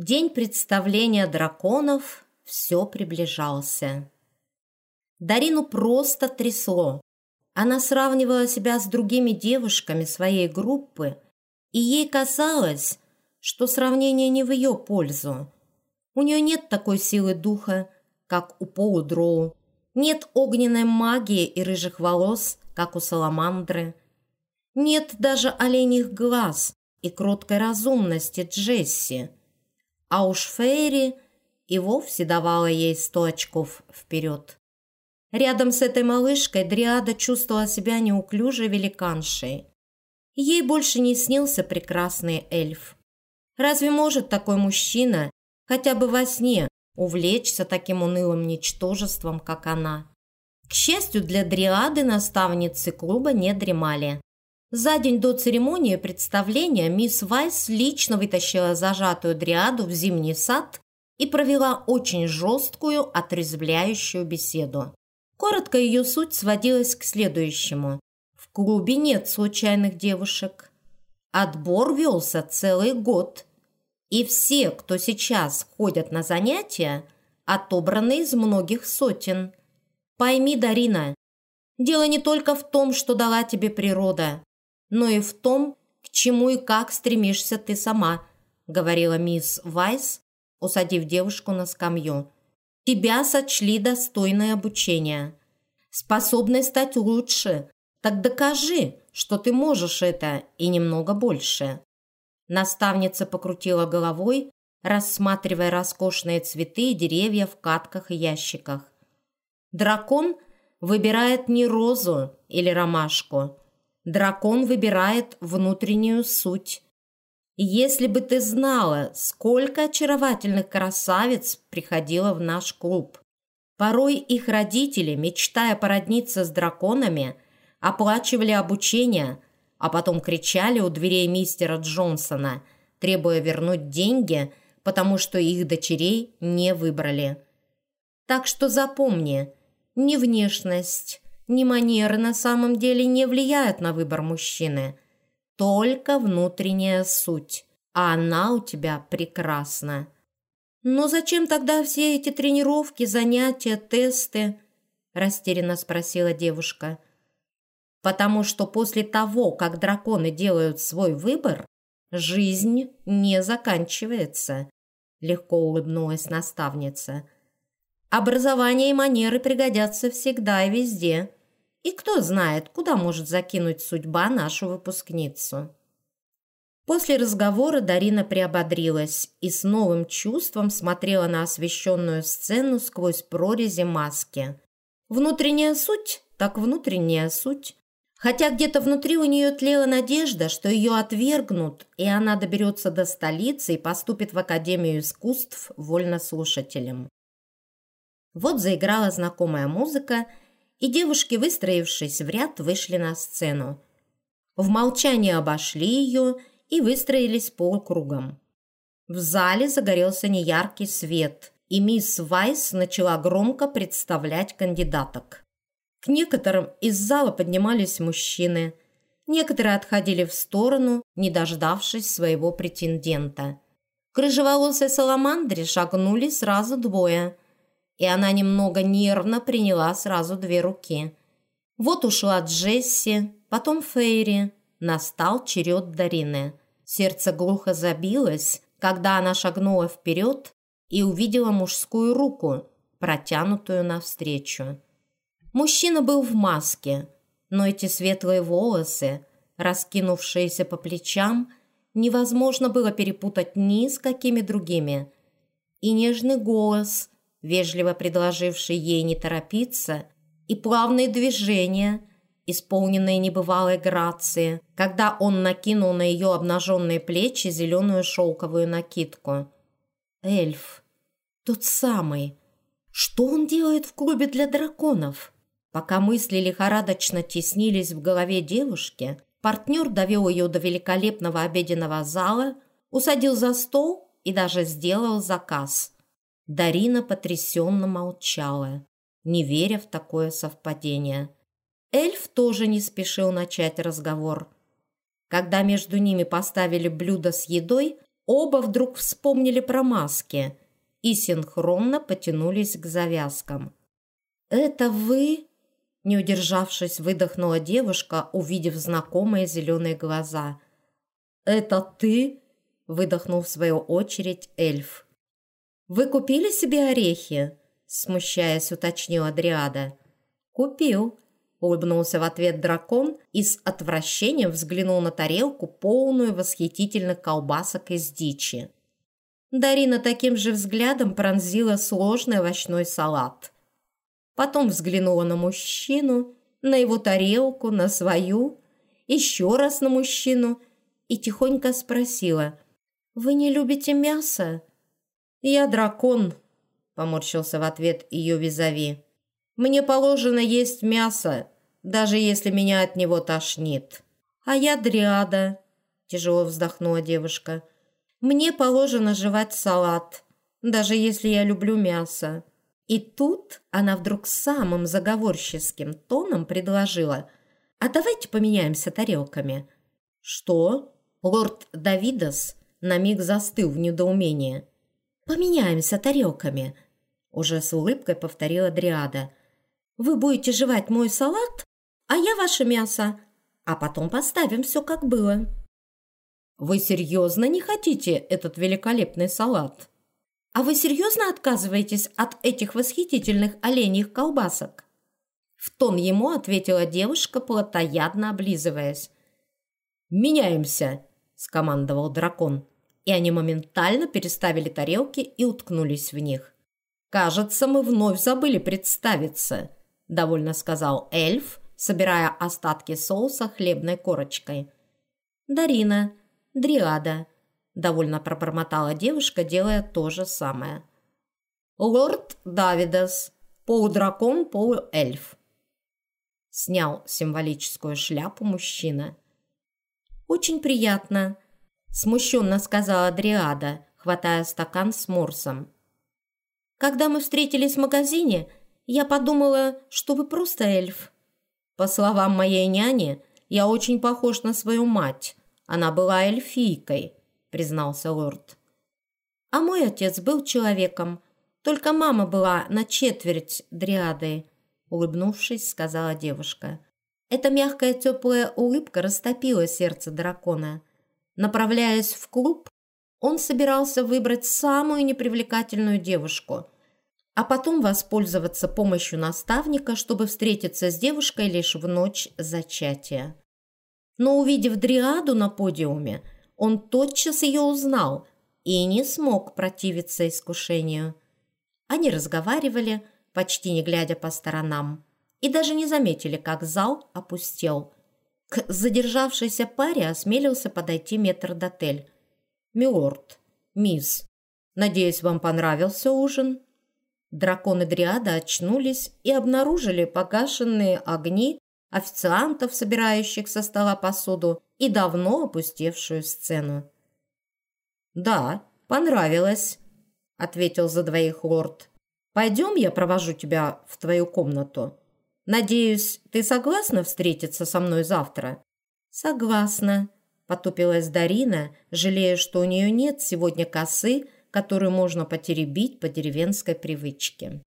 День представления драконов все приближался. Дарину просто трясло. Она сравнивала себя с другими девушками своей группы, и ей казалось, что сравнение не в ее пользу. У нее нет такой силы духа, как у Полудроу, нет огненной магии и рыжих волос, как у Саламандры, нет даже оленьих глаз и кроткой разумности Джесси, а уж Фейри и вовсе давала ей сто очков вперед. Рядом с этой малышкой Дриада чувствовала себя неуклюжей великаншей. Ей больше не снился прекрасный эльф. Разве может такой мужчина хотя бы во сне увлечься таким унылым ничтожеством, как она? К счастью для Дриады, наставницы клуба не дремали. За день до церемонии представления мисс Вайс лично вытащила зажатую Дриаду в зимний сад и провела очень жесткую, отрезвляющую беседу. Коротко ее суть сводилась к следующему. В клубе нет случайных девушек. Отбор велся целый год. И все, кто сейчас ходят на занятия, отобраны из многих сотен. Пойми, Дарина, дело не только в том, что дала тебе природа, но и в том, к чему и как стремишься ты сама, говорила мисс Вайс, усадив девушку на скамью. Тебя сочли достойное обучение. Способной стать лучше. Так докажи, что ты можешь это и немного больше. Наставница покрутила головой, рассматривая роскошные цветы и деревья в катках и ящиках. Дракон выбирает не розу или ромашку. Дракон выбирает внутреннюю суть. Если бы ты знала, сколько очаровательных красавиц приходило в наш клуб. Порой их родители, мечтая породниться с драконами, оплачивали обучение, а потом кричали у дверей мистера Джонсона, требуя вернуть деньги, потому что их дочерей не выбрали. Так что запомни, ни внешность, ни манеры на самом деле не влияют на выбор мужчины – только внутренняя суть, а она у тебя прекрасна. Но зачем тогда все эти тренировки, занятия, тесты? Растерянно спросила девушка. Потому что после того, как драконы делают свой выбор, жизнь не заканчивается, легко улыбнулась наставница. Образование и манеры пригодятся всегда и везде. И кто знает, куда может закинуть судьба нашу выпускницу. После разговора Дарина приободрилась и с новым чувством смотрела на освещенную сцену сквозь прорези маски. Внутренняя суть, так внутренняя суть. Хотя где-то внутри у нее тлела надежда, что ее отвергнут, и она доберется до столицы и поступит в Академию искусств вольнослушателем. Вот заиграла знакомая музыка – и девушки, выстроившись в ряд, вышли на сцену. В молчании обошли ее и выстроились полукругом. В зале загорелся неяркий свет, и мисс Вайс начала громко представлять кандидаток. К некоторым из зала поднимались мужчины. Некоторые отходили в сторону, не дождавшись своего претендента. К рыжеволосой саламандре шагнули сразу двое – и она немного нервно приняла сразу две руки. Вот ушла Джесси, потом Фейри. Настал черед Дарины. Сердце глухо забилось, когда она шагнула вперед и увидела мужскую руку, протянутую навстречу. Мужчина был в маске, но эти светлые волосы, раскинувшиеся по плечам, невозможно было перепутать ни с какими другими. И нежный голос – вежливо предложивший ей не торопиться, и плавные движения, исполненные небывалой грации, когда он накинул на ее обнаженные плечи зеленую шелковую накидку. Эльф. Тот самый. Что он делает в клубе для драконов? Пока мысли лихорадочно теснились в голове девушки, партнер довел ее до великолепного обеденного зала, усадил за стол и даже сделал заказ – Дарина потрясенно молчала, не веря в такое совпадение. Эльф тоже не спешил начать разговор. Когда между ними поставили блюдо с едой, Оба вдруг вспомнили про маски и синхронно потянулись к завязкам. «Это вы?» – не удержавшись, выдохнула девушка, увидев знакомые зеленые глаза. «Это ты?» – выдохнул в свою очередь эльф. «Вы купили себе орехи?» – смущаясь, уточнила Дриада. «Купил», – улыбнулся в ответ дракон и с отвращением взглянул на тарелку, полную восхитительных колбасок из дичи. Дарина таким же взглядом пронзила сложный овощной салат. Потом взглянула на мужчину, на его тарелку, на свою, еще раз на мужчину и тихонько спросила «Вы не любите мясо?» «Я дракон», – поморщился в ответ ее визави. «Мне положено есть мясо, даже если меня от него тошнит». «А я дриада», – тяжело вздохнула девушка. Мне положено жевать салат, даже если я люблю мясо. И тут она вдруг самым заговорческим тоном предложила, «А давайте поменяемся тарелками». «Что?» Лорд Давидос на миг застыл в недоумении. «Поменяемся тарелками», – уже с улыбкой повторила Дриада. «Вы будете жевать мой салат, а я ваше мясо, а потом поставим все как было». Вы серьезно не хотите этот великолепный салат? А вы серьезно отказываетесь от этих восхитительных оленьих колбасок? В тон ему ответила девушка, плотоядно облизываясь. «Меняемся!» – скомандовал дракон. И они моментально переставили тарелки и уткнулись в них. «Кажется, мы вновь забыли представиться», – довольно сказал эльф, собирая остатки соуса хлебной корочкой. «Дарина, Дриада», – довольно пробормотала девушка, делая то же самое. «Лорд Давидас, полудракон, полуэльф», – снял символическую шляпу мужчина. «Очень приятно», – смущенно сказала Дриада, хватая стакан с морсом. «Когда мы встретились в магазине, я подумала, что вы просто эльф. По словам моей няни, я очень похож на свою мать, она была эльфийкой», – признался лорд. «А мой отец был человеком. Только мама была на четверть дриадой», – улыбнувшись, сказала девушка. Эта мягкая теплая улыбка растопила сердце дракона. Направляясь в клуб, он собирался выбрать самую непривлекательную девушку, а потом воспользоваться помощью наставника, чтобы встретиться с девушкой лишь в ночь зачатия. Но увидев Дриаду на подиуме, он тотчас ее узнал и не смог противиться искушению. Они разговаривали, почти не глядя по сторонам, и даже не заметили, как зал опустел. К задержавшейся паре осмелился подойти метрдотель. «Милорд, мисс, надеюсь, вам понравился ужин?» Драконы Дриада очнулись и обнаружили погашенные огни официантов, собирающих со стола посуду, и давно опустевшую сцену. «Да, понравилось», — ответил за двоих лорд. «Пойдем, я провожу тебя в твою комнату. Надеюсь, ты согласна встретиться со мной завтра?» «Согласна», — потупилась Дарина, жалея, что у нее нет сегодня косы, которую можно потеребить по деревенской привычке.